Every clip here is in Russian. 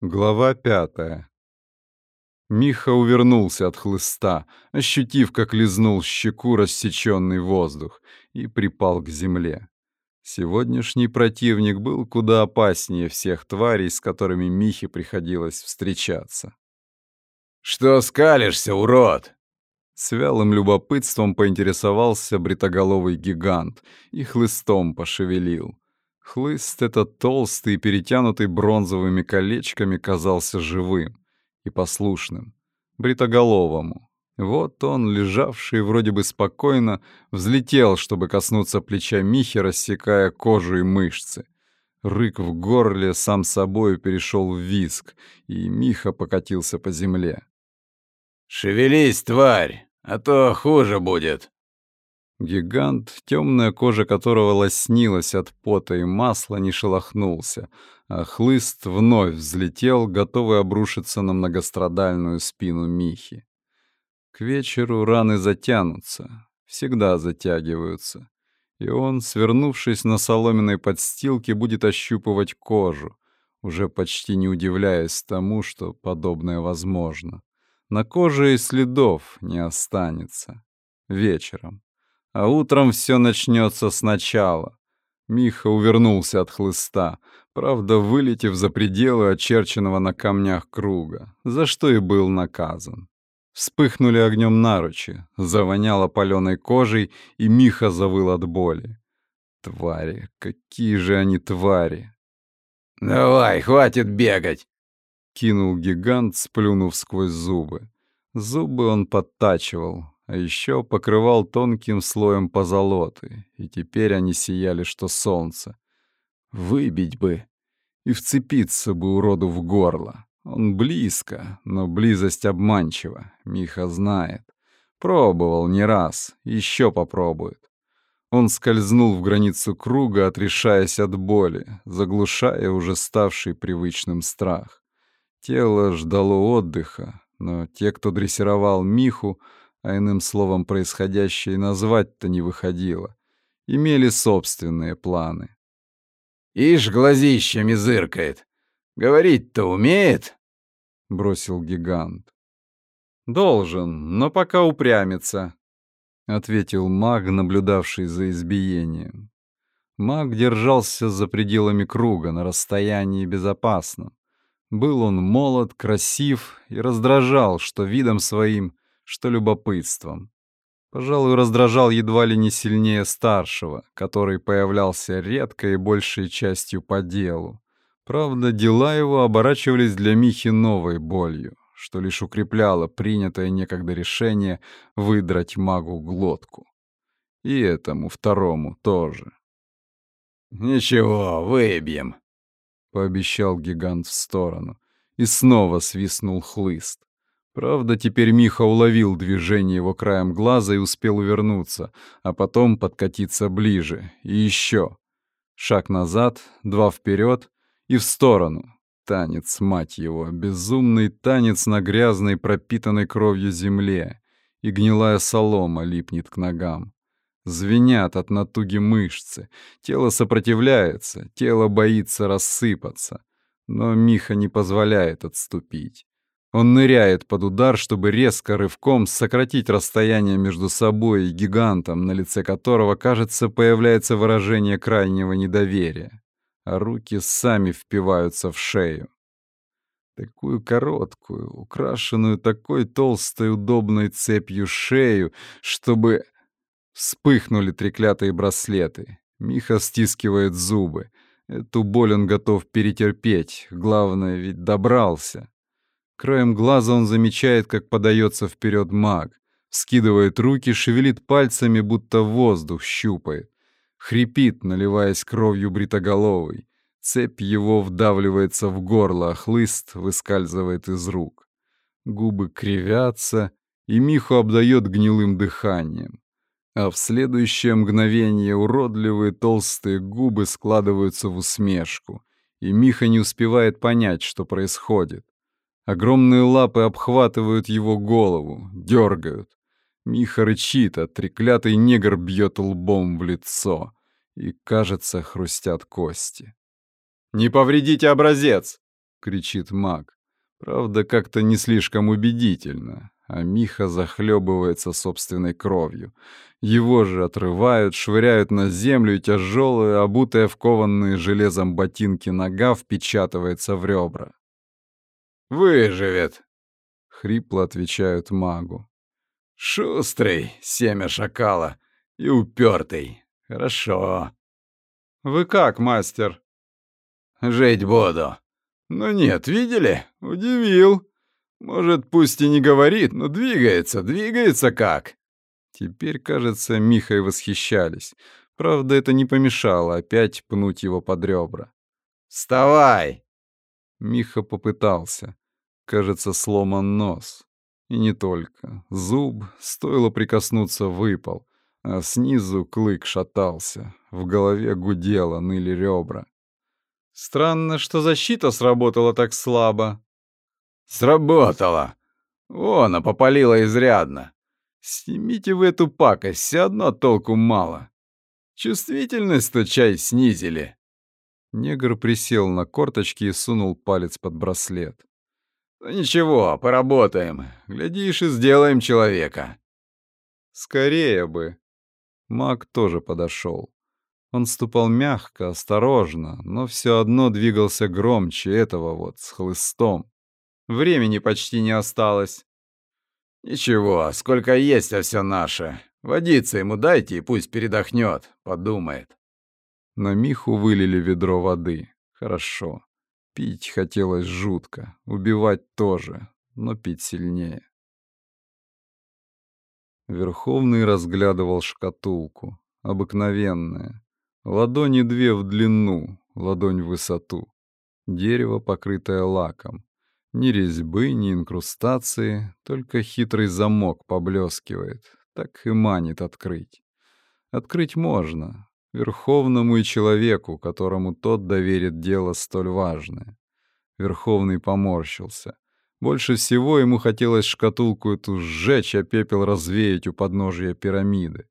Глава пятая. Миха увернулся от хлыста, ощутив, как лизнул щеку рассеченный воздух, и припал к земле. Сегодняшний противник был куда опаснее всех тварей, с которыми Михе приходилось встречаться. «Что скалишься, урод?» С вялым любопытством поинтересовался бритоголовый гигант и хлыстом пошевелил. Хлыст этот толстый и перетянутый бронзовыми колечками казался живым и послушным, бритоголовому. Вот он, лежавший вроде бы спокойно, взлетел, чтобы коснуться плеча Михи, рассекая кожу и мышцы. Рык в горле сам собою перешел в виск, и Миха покатился по земле. «Шевелись, тварь, а то хуже будет!» Гигант, темная кожа которого лоснилась от пота и масла, не шелохнулся, а хлыст вновь взлетел, готовый обрушиться на многострадальную спину Михи. К вечеру раны затянутся, всегда затягиваются, и он, свернувшись на соломенной подстилке, будет ощупывать кожу, уже почти не удивляясь тому, что подобное возможно. На коже и следов не останется. Вечером а утром все начнется сначала. Миха увернулся от хлыста, правда, вылетев за пределы очерченного на камнях круга, за что и был наказан. Вспыхнули огнем наручи, завоняло паленой кожей, и Миха завыл от боли. Твари, какие же они твари! «Давай, хватит бегать!» — кинул гигант, сплюнув сквозь зубы. Зубы он подтачивал, а еще покрывал тонким слоем позолоты, и теперь они сияли, что солнце. Выбить бы и вцепиться бы уроду в горло. Он близко, но близость обманчива, Миха знает. Пробовал не раз, еще попробует. Он скользнул в границу круга, отрешаясь от боли, заглушая уже ставший привычным страх. Тело ждало отдыха, но те, кто дрессировал Миху, а иным словом происходящее назвать-то не выходило, имели собственные планы. «Ишь, глазищами зыркает! Говорить-то умеет?» — бросил гигант. «Должен, но пока упрямится», — ответил маг, наблюдавший за избиением. Маг держался за пределами круга на расстоянии безопасном. Был он молод, красив и раздражал, что видом своим что любопытством. Пожалуй, раздражал едва ли не сильнее старшего, который появлялся редко и большей частью по делу. Правда, дела его оборачивались для Михи новой болью, что лишь укрепляло принятое некогда решение выдрать магу глотку. И этому второму тоже. «Ничего, выбьем», — пообещал гигант в сторону, и снова свистнул хлыст. Правда, теперь Миха уловил движение его краем глаза и успел увернуться, а потом подкатиться ближе. И еще. Шаг назад, два вперед и в сторону. Танец, мать его, безумный танец на грязной, пропитанной кровью земле. И гнилая солома липнет к ногам. Звенят от натуги мышцы. Тело сопротивляется, тело боится рассыпаться. Но Миха не позволяет отступить. Он ныряет под удар, чтобы резко рывком сократить расстояние между собой и гигантом, на лице которого, кажется, появляется выражение крайнего недоверия, а руки сами впиваются в шею. Такую короткую, украшенную такой толстой удобной цепью шею, чтобы... Вспыхнули треклятые браслеты. Миха стискивает зубы. Эту боль он готов перетерпеть. Главное, ведь добрался. Краем глаза он замечает, как подается вперед маг. Скидывает руки, шевелит пальцами, будто воздух щупает. Хрипит, наливаясь кровью бритоголовой. Цепь его вдавливается в горло, а хлыст выскальзывает из рук. Губы кривятся, и Миху обдает гнилым дыханием. А в следующее мгновение уродливые толстые губы складываются в усмешку, и Миха не успевает понять, что происходит. Огромные лапы обхватывают его голову, дергают. Миха рычит, а треклятый негр бьет лбом в лицо. И, кажется, хрустят кости. «Не повредите образец!» — кричит маг. Правда, как-то не слишком убедительно, а Миха захлебывается собственной кровью. Его же отрывают, швыряют на землю, и тяжелая, обутая в кованные железом ботинки нога впечатывается в ребра. «Выживет!» — хрипло отвечают магу. «Шустрый, семя шакала, и упертый. Хорошо». «Вы как, мастер?» «Жить буду». «Ну нет, видели? Удивил. Может, пусть и не говорит, но двигается, двигается как?» Теперь, кажется, Михой восхищались. Правда, это не помешало опять пнуть его под ребра. «Вставай!» Миха попытался. Кажется, сломан нос. И не только. Зуб, стоило прикоснуться, выпал. А снизу клык шатался. В голове гудело, ныли ребра. Странно, что защита сработала так слабо. Сработала. Вон, а попалила изрядно. Снимите вы эту пакость, все одно толку мало. Чувствительность-то чай снизили. Негр присел на корточки и сунул палец под браслет. «Ну ничего, поработаем. Глядишь, и сделаем человека». «Скорее бы». Маг тоже подошел. Он ступал мягко, осторожно, но все одно двигался громче этого вот, с хлыстом. Времени почти не осталось. «Ничего, сколько есть, а все наше. Водиться ему дайте, и пусть передохнет, подумает». На Миху вылили ведро воды. Хорошо. Пить хотелось жутко, убивать тоже, но пить сильнее. Верховный разглядывал шкатулку. Обыкновенная. Ладони две в длину, ладонь в высоту. Дерево, покрытое лаком. Ни резьбы, ни инкрустации, только хитрый замок поблескивает. Так и манит открыть. Открыть можно, Верховному и человеку, которому тот доверит дело столь важное. Верховный поморщился. Больше всего ему хотелось шкатулку эту сжечь, а пепел развеять у подножия пирамиды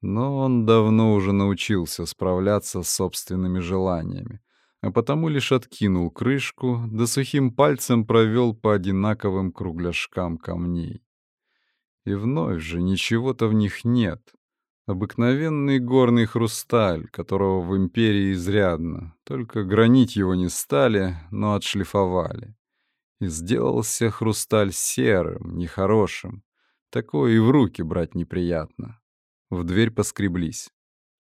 но он давно уже научился справляться с собственными желаниями, а потому лишь откинул крышку, да сухим пальцем провел по одинаковым кругляшкам камней. И вновь же ничего-то в них нет. Обыкновенный горный хрусталь, которого в империи изрядно, только гранить его не стали, но отшлифовали. И сделался хрусталь серым, нехорошим. Такое и в руки брать неприятно. В дверь поскреблись.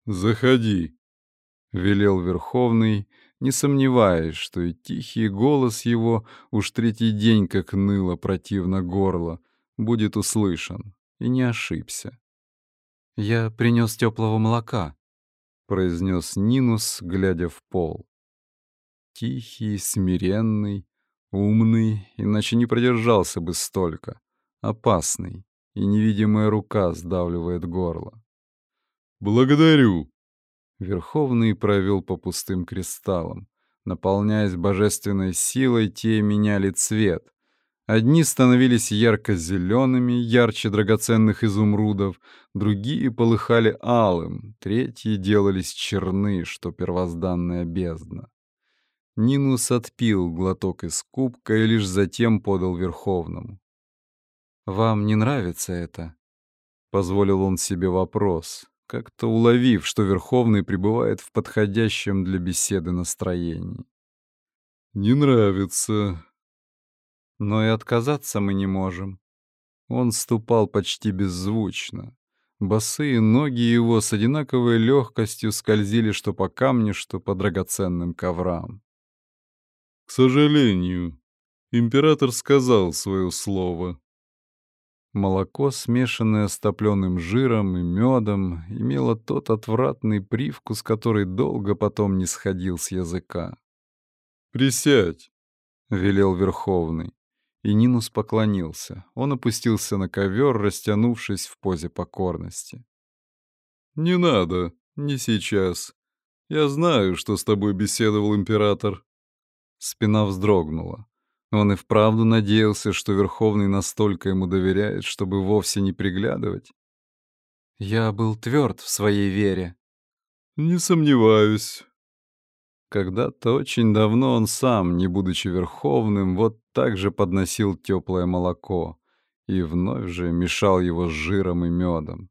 «Заходи», — велел Верховный, не сомневаясь, что и тихий голос его, уж третий день как ныло противно горло, будет услышан, и не ошибся. «Я принес теплого молока», — произнес Нинус, глядя в пол. Тихий, смиренный, умный, иначе не продержался бы столько. Опасный, и невидимая рука сдавливает горло. «Благодарю!» Верховный провел по пустым кристаллам. Наполняясь божественной силой, те меняли цвет. Одни становились ярко-зелеными, ярче драгоценных изумрудов, другие полыхали алым, третьи делались черны, что первозданная бездна. Нинус отпил глоток из кубка и лишь затем подал Верховному. «Вам не нравится это?» Позволил он себе вопрос, как-то уловив, что Верховный пребывает в подходящем для беседы настроении. «Не нравится». Но и отказаться мы не можем. Он ступал почти беззвучно. Босые ноги его с одинаковой легкостью скользили что по камню, что по драгоценным коврам. «К сожалению, император сказал свое слово», Молоко, смешанное с топленым жиром и медом, имело тот отвратный привкус, который долго потом не сходил с языка. «Присядь», — велел Верховный. И Нинус поклонился. Он опустился на ковер, растянувшись в позе покорности. «Не надо, не сейчас. Я знаю, что с тобой беседовал император». Спина вздрогнула. Он и вправду надеялся, что Верховный настолько ему доверяет, чтобы вовсе не приглядывать. Я был тверд в своей вере. «Не сомневаюсь». Когда-то очень давно он сам, не будучи верховным, вот так же подносил теплое молоко и вновь же мешал его с жиром и медом.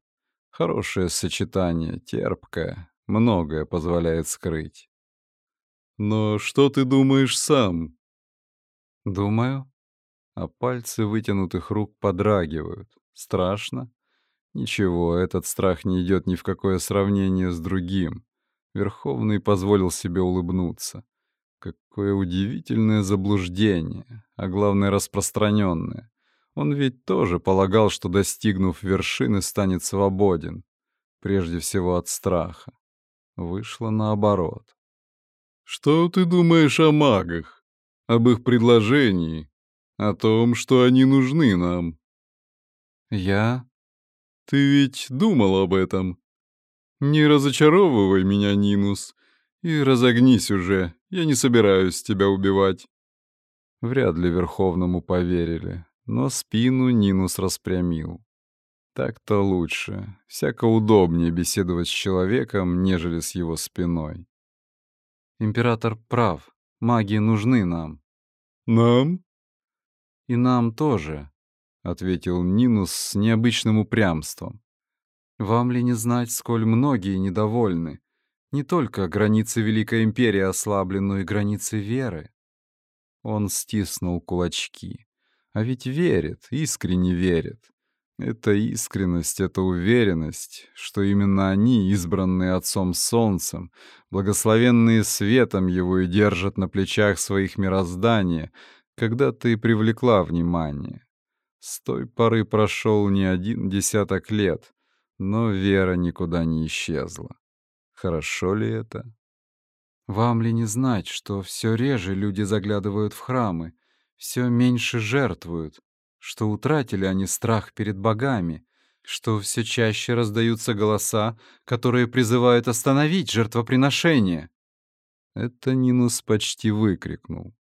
Хорошее сочетание, терпкое, многое позволяет скрыть. «Но что ты думаешь сам?» «Думаю». А пальцы вытянутых рук подрагивают. Страшно? Ничего, этот страх не идет ни в какое сравнение с другим. Верховный позволил себе улыбнуться. Какое удивительное заблуждение, а главное распространенное. Он ведь тоже полагал, что, достигнув вершины, станет свободен. Прежде всего от страха. Вышло наоборот. «Что ты думаешь о магах? Об их предложении? О том, что они нужны нам?» «Я?» «Ты ведь думал об этом?» «Не разочаровывай меня, Нинус, и разогнись уже, я не собираюсь тебя убивать». Вряд ли Верховному поверили, но спину Нинус распрямил. Так-то лучше, всяко удобнее беседовать с человеком, нежели с его спиной. Император прав, маги нужны нам. Нам? И нам тоже, — ответил Нинус с необычным упрямством. Вам ли не знать, сколь многие недовольны? Не только границы Великой Империи ослаблены, но и границы веры. Он стиснул кулачки. А ведь верит, искренне верит. Это искренность, это уверенность, что именно они, избранные Отцом Солнцем, благословенные светом Его и держат на плечах своих мироздания, когда ты привлекла внимание. С той поры прошел не один десяток лет, но вера никуда не исчезла. Хорошо ли это? Вам ли не знать, что все реже люди заглядывают в храмы, все меньше жертвуют, что утратили они страх перед богами, что все чаще раздаются голоса, которые призывают остановить жертвоприношение? Это Нинус почти выкрикнул.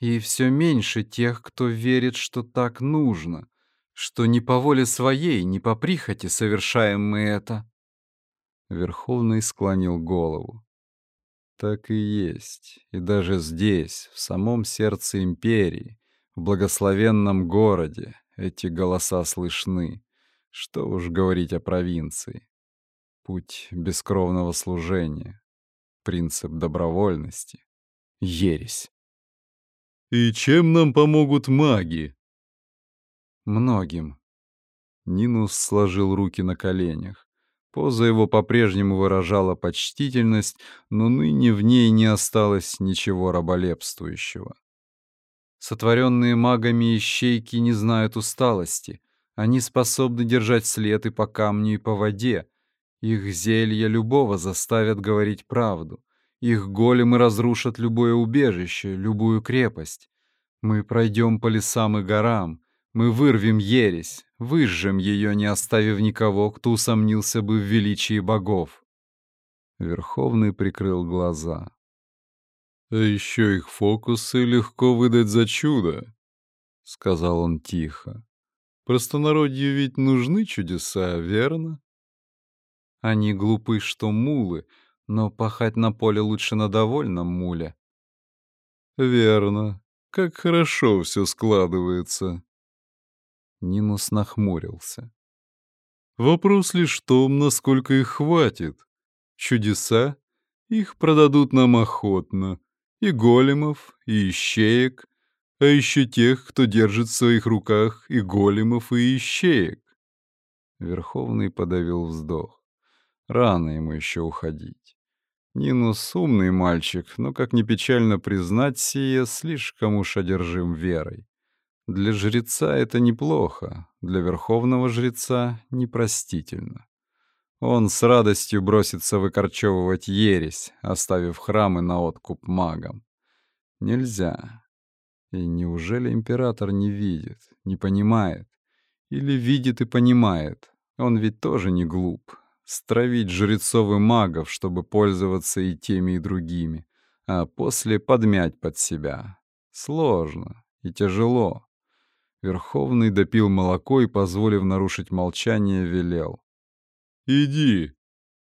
И все меньше тех, кто верит, что так нужно, что не по воле своей, не по прихоти совершаем мы это. Верховный склонил голову. Так и есть. И даже здесь, в самом сердце империи, в благословенном городе, эти голоса слышны. Что уж говорить о провинции. Путь бескровного служения, принцип добровольности, ересь. «И чем нам помогут маги?» Многим. Нинус сложил руки на коленях. Поза его по-прежнему выражала почтительность, но ныне в ней не осталось ничего раболепствующего. Сотворенные магами ищейки не знают усталости. Они способны держать след и по камню, и по воде. Их зелья любого заставят говорить правду. Их големы разрушат любое убежище, любую крепость. Мы пройдем по лесам и горам, мы вырвем ересь, выжжем ее, не оставив никого, кто усомнился бы в величии богов. Верховный прикрыл глаза. «А еще их фокусы легко выдать за чудо», — сказал он тихо. «Простонародью ведь нужны чудеса, верно?» Они глупы, что мулы, но пахать на поле лучше на довольном муле. «Верно. Как хорошо все складывается», Нинус нахмурился. Вопрос лишь в том, насколько их хватит. Чудеса? Их продадут нам охотно. И големов, и ищеек, а еще тех, кто держит в своих руках и големов, и ищеек. Верховный подавил вздох. Рано ему еще уходить. Нинус умный мальчик, но, как ни печально признать сие, слишком уж одержим верой. Для жреца это неплохо, для верховного жреца непростительно. Он с радостью бросится выкорчевывать ересь, оставив храмы на откуп магам. Нельзя. И неужели император не видит, не понимает? Или видит и понимает? Он ведь тоже не глуп. Стравить жрецов и магов, чтобы пользоваться и теми, и другими, а после подмять под себя. Сложно и тяжело. Верховный допил молоко и, позволив нарушить молчание, велел. «Иди,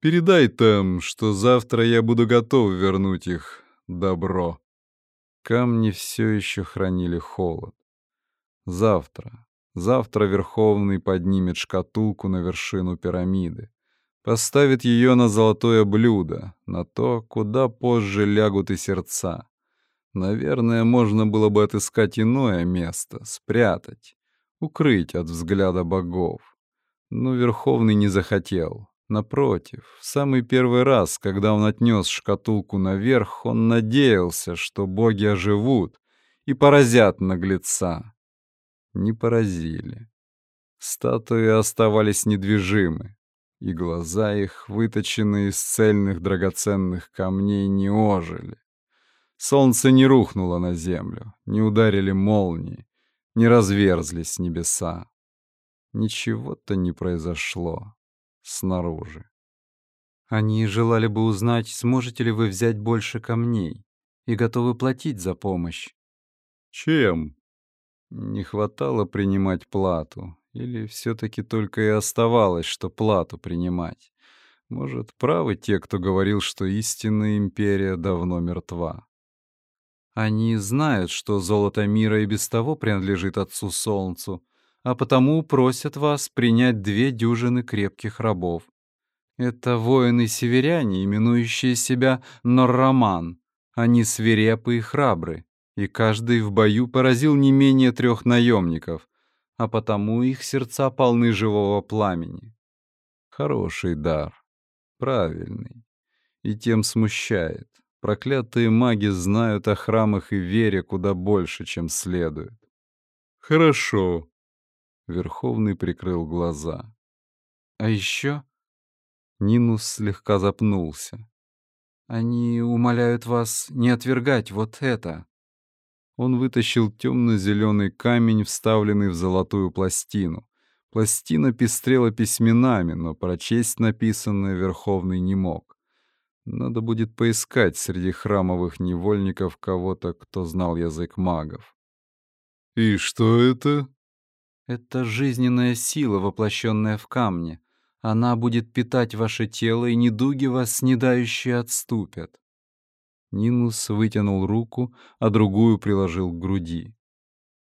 передай там, что завтра я буду готов вернуть их добро. Камни все еще хранили холод. Завтра, завтра Верховный поднимет шкатулку на вершину пирамиды. Поставит ее на золотое блюдо, на то, куда позже лягут и сердца. Наверное, можно было бы отыскать иное место, спрятать, укрыть от взгляда богов. Но Верховный не захотел. Напротив, в самый первый раз, когда он отнес шкатулку наверх, он надеялся, что боги оживут и поразят наглеца. Не поразили. Статуи оставались недвижимы, и глаза их, выточенные из цельных драгоценных камней, не ожили. Солнце не рухнуло на землю, не ударили молнии, не разверзлись небеса. Ничего-то не произошло снаружи. Они желали бы узнать, сможете ли вы взять больше камней и готовы платить за помощь. Чем? Не хватало принимать плату, или все-таки только и оставалось, что плату принимать? Может, правы те, кто говорил, что истинная империя давно мертва? Они знают, что золото мира и без того принадлежит Отцу Солнцу, а потому просят вас принять две дюжины крепких рабов. Это воины-северяне, именующие себя Норраман. Они свирепы и храбры, и каждый в бою поразил не менее трех наемников, а потому их сердца полны живого пламени. Хороший дар, правильный, и тем смущает. Проклятые маги знают о храмах и вере куда больше, чем следует. Хорошо. Верховный прикрыл глаза. А еще... Нинус слегка запнулся. Они умоляют вас не отвергать вот это. Он вытащил темно-зеленый камень, вставленный в золотую пластину. Пластина пестрела письменами, но прочесть написанное Верховный не мог. Надо будет поискать среди храмовых невольников кого-то, кто знал язык магов. «И что это?» «Это жизненная сила, воплощенная в камне. Она будет питать ваше тело, и недуги вас снедающие отступят. Нинус вытянул руку, а другую приложил к груди.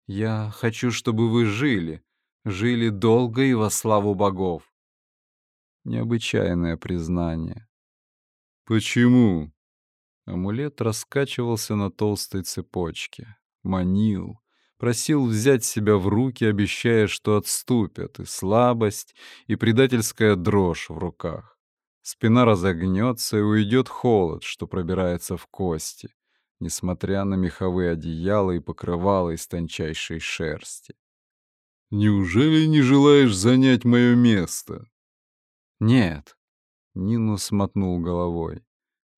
«Я хочу, чтобы вы жили, жили долго и во славу богов». Необычайное признание. «Почему?» Амулет раскачивался на толстой цепочке, манил, просил взять себя в руки, обещая, что отступят и слабость, и предательская дрожь в руках. Спина разогнется и уйдет холод, что пробирается в кости, несмотря на меховые одеяла и покрывала из тончайшей шерсти. «Неужели не желаешь занять мое место?» «Нет», — Нину смотнул головой.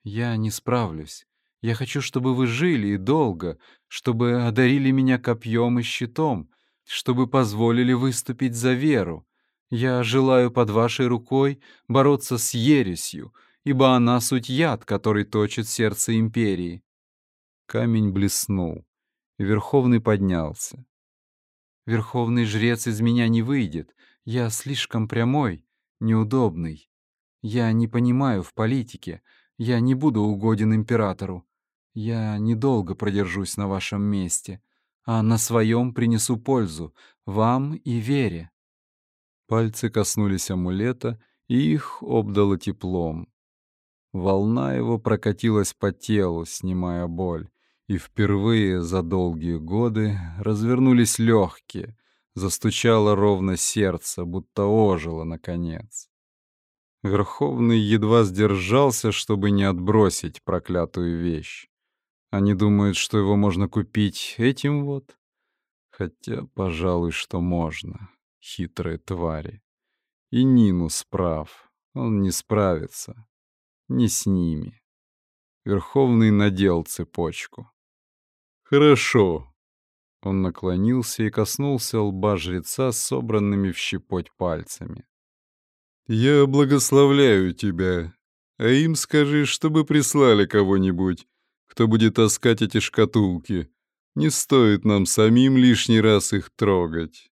«Я не справлюсь. Я хочу, чтобы вы жили и долго, чтобы одарили меня копьем и щитом, чтобы позволили выступить за веру, я желаю под вашей рукой бороться с ересью, ибо она суть яд, который точит сердце империи». Камень блеснул, Верховный поднялся. «Верховный жрец из меня не выйдет. Я слишком прямой, неудобный. Я не понимаю в политике. Я не буду угоден императору. Я недолго продержусь на вашем месте, а на своем принесу пользу вам и вере. Пальцы коснулись амулета, и их обдало теплом. Волна его прокатилась по телу, снимая боль, и впервые за долгие годы развернулись легкие, застучало ровно сердце, будто ожило наконец. Верховный едва сдержался, чтобы не отбросить проклятую вещь. Они думают, что его можно купить этим вот? Хотя, пожалуй, что можно хитрые твари. И Нинус прав, он не справится. Не с ними. Верховный надел цепочку. «Хорошо». Он наклонился и коснулся лба жреца собранными в щепоть пальцами. «Я благословляю тебя, а им скажи, чтобы прислали кого-нибудь, кто будет таскать эти шкатулки. Не стоит нам самим лишний раз их трогать».